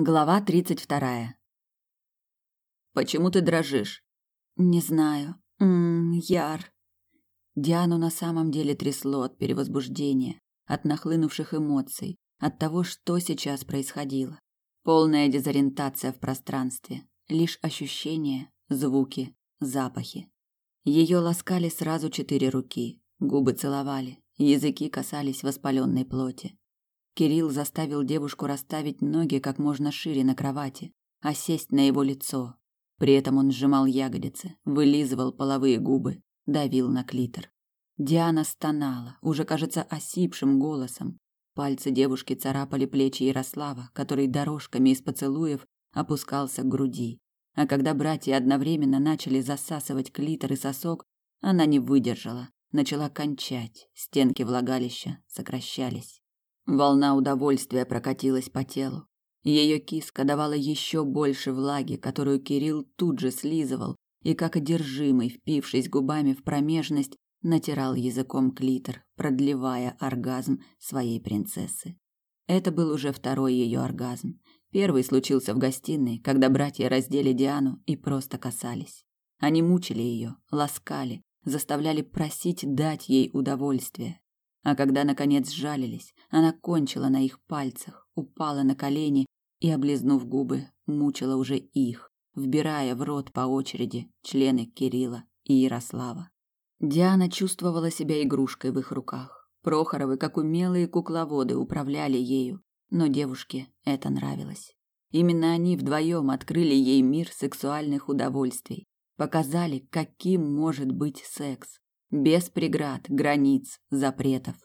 Глава тридцать вторая. Почему ты дрожишь? Не знаю. Мм, Яр. Диану на самом деле трясло от перевозбуждения, от нахлынувших эмоций, от того, что сейчас происходило. Полная дезориентация в пространстве, лишь ощущения, звуки, запахи. Ее ласкали сразу четыре руки, губы целовали, языки касались воспаленной плоти. Кирилл заставил девушку расставить ноги как можно шире на кровати, а сесть на его лицо. При этом он сжимал ягодицы, вылизывал половые губы, давил на клитор. Диана стонала, уже, кажется, осипшим голосом. Пальцы девушки царапали плечи Ярослава, который дорожками из поцелуев опускался к груди. А когда братья одновременно начали засасывать клитор и сосок, она не выдержала, начала кончать. Стенки влагалища сокращались. Волна удовольствия прокатилась по телу. Ее киска давала еще больше влаги, которую Кирилл тут же слизывал, и как одержимый, впившись губами в промежность, натирал языком клитор, продлевая оргазм своей принцессы. Это был уже второй ее оргазм. Первый случился в гостиной, когда братья раздели Диану и просто касались. Они мучили ее, ласкали, заставляли просить дать ей удовольствие. А когда наконец сжалились, она кончила на их пальцах, упала на колени и, облизнув губы, мучила уже их, вбирая в рот по очереди члены Кирилла и Ярослава. Диана чувствовала себя игрушкой в их руках. Прохоровы, как умелые кукловоды, управляли ею, но девушке это нравилось. Именно они вдвоем открыли ей мир сексуальных удовольствий, показали, каким может быть секс, без преград, границ, запретов.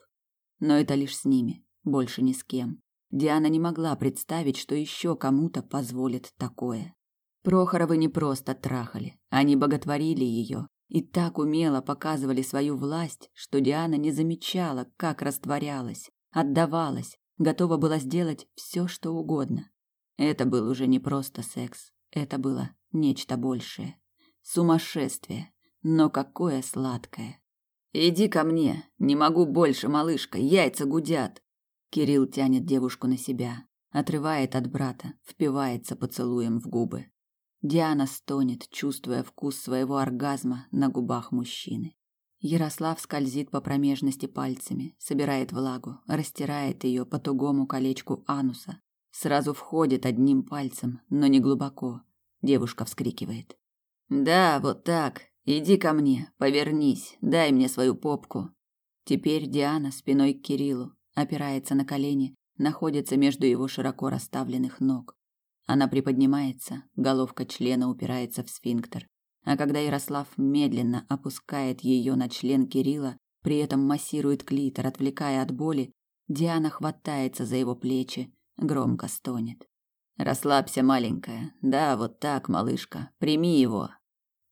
Но это лишь с ними, больше ни с кем. Диана не могла представить, что еще кому-то позволит такое. Прохоровы не просто трахали, они боготворили ее и так умело показывали свою власть, что Диана не замечала, как растворялась, отдавалась, готова была сделать все, что угодно. Это был уже не просто секс, это было нечто большее. Сумасшествие, но какое сладкое. Иди ко мне, не могу больше, малышка, яйца гудят. Кирилл тянет девушку на себя, отрывает от брата, впивается поцелуем в губы. Диана стонет, чувствуя вкус своего оргазма на губах мужчины. Ярослав скользит по промежности пальцами, собирает влагу, растирает ее по тугому колечку ануса. Сразу входит одним пальцем, но не глубоко. Девушка вскрикивает. «Да, вот так. Иди ко мне, повернись, дай мне свою попку. Теперь Диана спиной к Кириллу, опирается на колени, находится между его широко расставленных ног. Она приподнимается, головка члена упирается в сфинктер. А когда Ярослав медленно опускает ее на член Кирилла, при этом массирует клитор, отвлекая от боли, Диана хватается за его плечи, громко стонет. Расслабься, маленькая. Да, вот так, малышка. Прими его.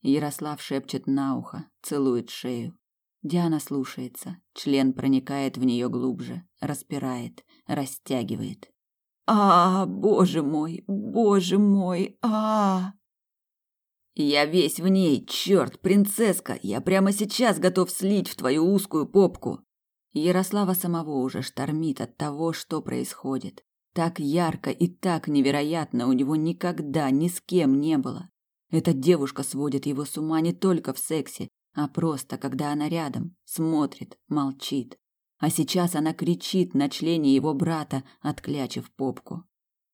Ярослав шепчет на ухо, целует шею. Диана слушается. Член проникает в нее глубже, распирает, растягивает. А, боже мой, боже мой, а! Я весь в ней, черт, принцесска, я прямо сейчас готов слить в твою узкую попку. Ярослава самого уже штормит от того, что происходит. Так ярко и так невероятно у него никогда ни с кем не было. Эта девушка сводит его с ума не только в сексе, а просто когда она рядом, смотрит, молчит. А сейчас она кричит на члене его брата, отклячив попку.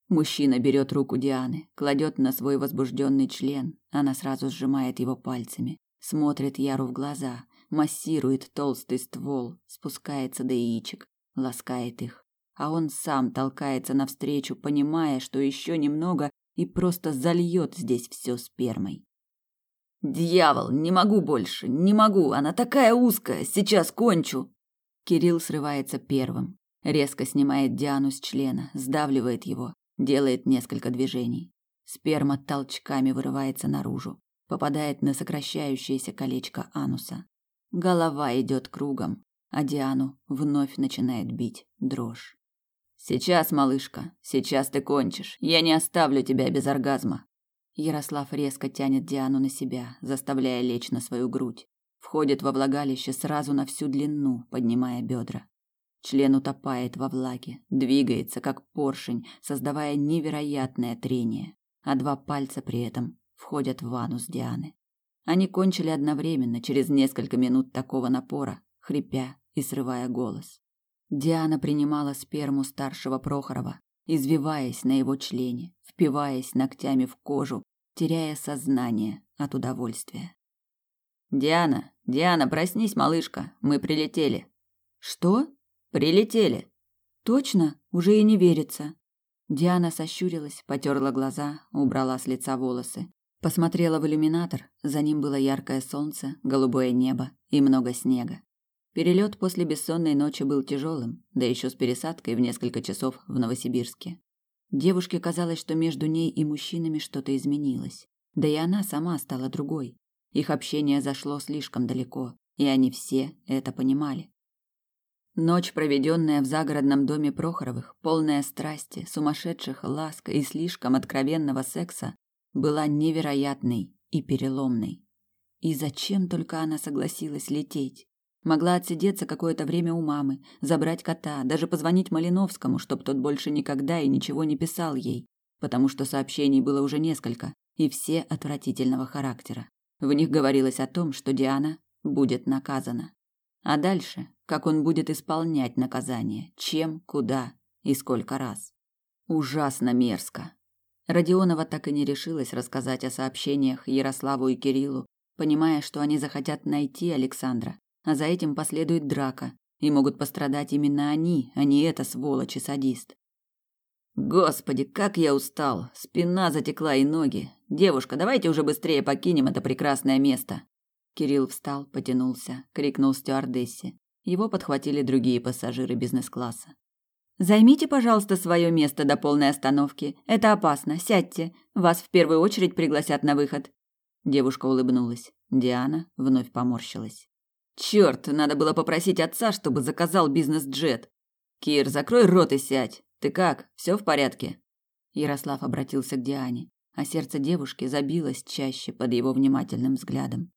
Мужчина берет руку Дианы, кладет на свой возбужденный член. Она сразу сжимает его пальцами, смотрит Яру в глаза, массирует толстый ствол, спускается до яичек, ласкает их. А он сам толкается навстречу, понимая, что еще немного и просто зальет здесь все спермой. Дьявол, не могу больше, не могу, она такая узкая, сейчас кончу. Кирилл срывается первым, резко снимает Диану с члена, сдавливает его, делает несколько движений. Сперма толчками вырывается наружу, попадает на сокращающееся колечко ануса. Голова идет кругом, а Диану вновь начинает бить дрожь. Сейчас, малышка, сейчас ты кончишь. Я не оставлю тебя без оргазма. Ярослав резко тянет Диану на себя, заставляя лечь на свою грудь. Входит во влагалище сразу на всю длину, поднимая бедра. Член утопает во влаге, двигается как поршень, создавая невероятное трение, а два пальца при этом входят в анус Дианы. Они кончили одновременно, через несколько минут такого напора, хрипя и срывая голос. Диана принимала сперму старшего Прохорова, извиваясь на его члене, впиваясь ногтями в кожу, теряя сознание от удовольствия. Диана, Диана, проснись, малышка, мы прилетели. Что? Прилетели. Точно, уже и не верится. Диана сощурилась, потёрла глаза, убрала с лица волосы. Посмотрела в иллюминатор, за ним было яркое солнце, голубое небо и много снега. Перелет после бессонной ночи был тяжелым, да еще с пересадкой в несколько часов в Новосибирске. Девушке казалось, что между ней и мужчинами что-то изменилось. Да и она сама стала другой. Их общение зашло слишком далеко, и они все это понимали. Ночь, проведенная в загородном доме Прохоровых, полная страсти, сумасшедших ласк и слишком откровенного секса, была невероятной и переломной. И зачем только она согласилась лететь? Могла отсидеться какое-то время у мамы, забрать кота, даже позвонить Малиновскому, чтоб тот больше никогда и ничего не писал ей, потому что сообщений было уже несколько, и все отвратительного характера. В них говорилось о том, что Диана будет наказана. А дальше, как он будет исполнять наказание, чем, куда и сколько раз. Ужасно мерзко. Родионова так и не решилась рассказать о сообщениях Ярославу и Кириллу, понимая, что они захотят найти Александра, а за этим последует драка, и могут пострадать именно они, а не эта сволочь и садист. Господи, как я устал, спина затекла и ноги. Девушка, давайте уже быстрее покинем это прекрасное место. Кирилл встал, потянулся, крикнул стюардессе. Его подхватили другие пассажиры бизнес-класса. Займите, пожалуйста, свое место до полной остановки. Это опасно. Сядьте. Вас в первую очередь пригласят на выход. Девушка улыбнулась. Диана вновь поморщилась. Черт, надо было попросить отца, чтобы заказал бизнес-джет. Кир, закрой рот и сядь. Ты как? Все в порядке? Ярослав обратился к Диане, а сердце девушки забилось чаще под его внимательным взглядом.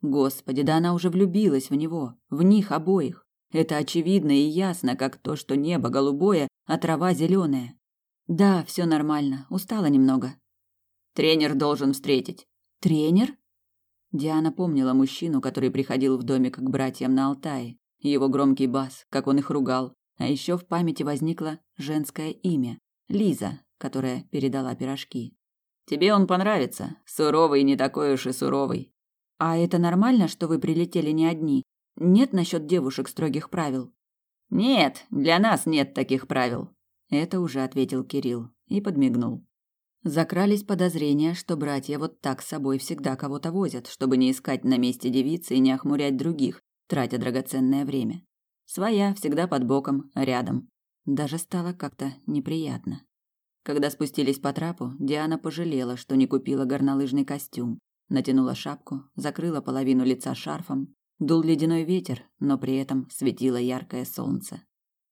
Господи, да она уже влюбилась в него, в них обоих. Это очевидно и ясно, как то, что небо голубое, а трава зеленая. Да, все нормально, устала немного. Тренер должен встретить. Тренер? Диана помнила мужчину, который приходил в домик к братьям на Алтае, его громкий бас, как он их ругал, а еще в памяти возникло женское имя Лиза, которая передала пирожки. Тебе он понравится, суровый не такой уж и суровый. А это нормально, что вы прилетели не одни? Нет насчет девушек строгих правил? Нет, для нас нет таких правил. Это уже ответил Кирилл и подмигнул. Закрались подозрения, что братья вот так с собой всегда кого-то возят, чтобы не искать на месте девицы и не охмурять других, тратя драгоценное время. Своя всегда под боком, рядом. Даже стало как-то неприятно. Когда спустились по трапу, Диана пожалела, что не купила горнолыжный костюм. Натянула шапку, закрыла половину лица шарфом. Дул ледяной ветер, но при этом светило яркое солнце.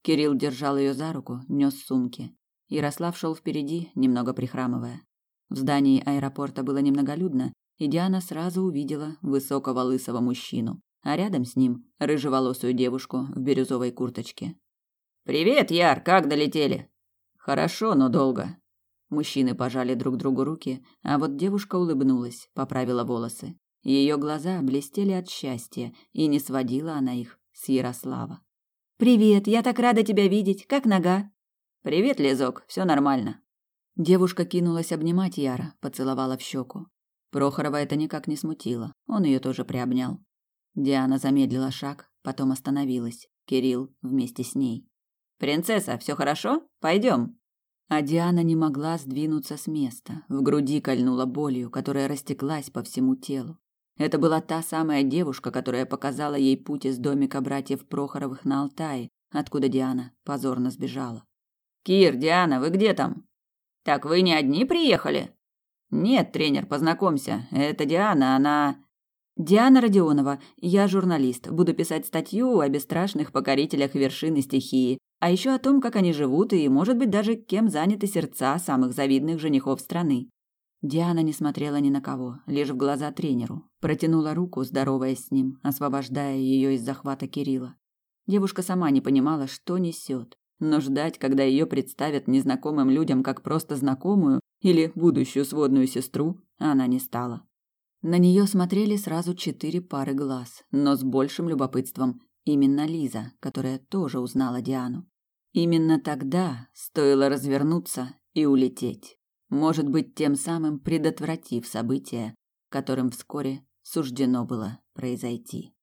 Кирилл держал ее за руку, нес сумки. Ярослав шел впереди, немного прихрамывая. В здании аэропорта было немноголюдно, и Диана сразу увидела высокого лысого мужчину, а рядом с ним рыжеволосую девушку в бирюзовой курточке. «Привет, Яр, как долетели?» «Хорошо, но долго». Мужчины пожали друг другу руки, а вот девушка улыбнулась, поправила волосы. Ее глаза блестели от счастья, и не сводила она их с Ярослава. «Привет, я так рада тебя видеть. Как нога?» Привет, Лизок, все нормально. Девушка кинулась обнимать Яра, поцеловала в щеку. Прохорова это никак не смутило. Он ее тоже приобнял. Диана замедлила шаг, потом остановилась. Кирилл вместе с ней. Принцесса, все хорошо? Пойдем. А Диана не могла сдвинуться с места. В груди кольнула болью, которая растеклась по всему телу. Это была та самая девушка, которая показала ей путь из домика братьев Прохоровых на Алтае, откуда Диана позорно сбежала. Кир, Диана, вы где там? Так вы не одни приехали? Нет, тренер, познакомься. Это Диана, она Диана Родионова. Я журналист. Буду писать статью о бесстрашных покорителях вершины стихии, а еще о том, как они живут и, может быть, даже кем заняты сердца самых завидных женихов страны. Диана не смотрела ни на кого, лишь в глаза тренеру. Протянула руку, здороваясь с ним, освобождая ее из захвата Кирилла. Девушка сама не понимала, что несет, но ждать, когда ее представят незнакомым людям как просто знакомую или будущую сводную сестру, она не стала. На нее смотрели сразу четыре пары глаз, но с большим любопытством именно Лиза, которая тоже узнала Диану. Именно тогда стоило развернуться и улететь, может быть, тем самым предотвратив события, которым вскоре суждено было произойти.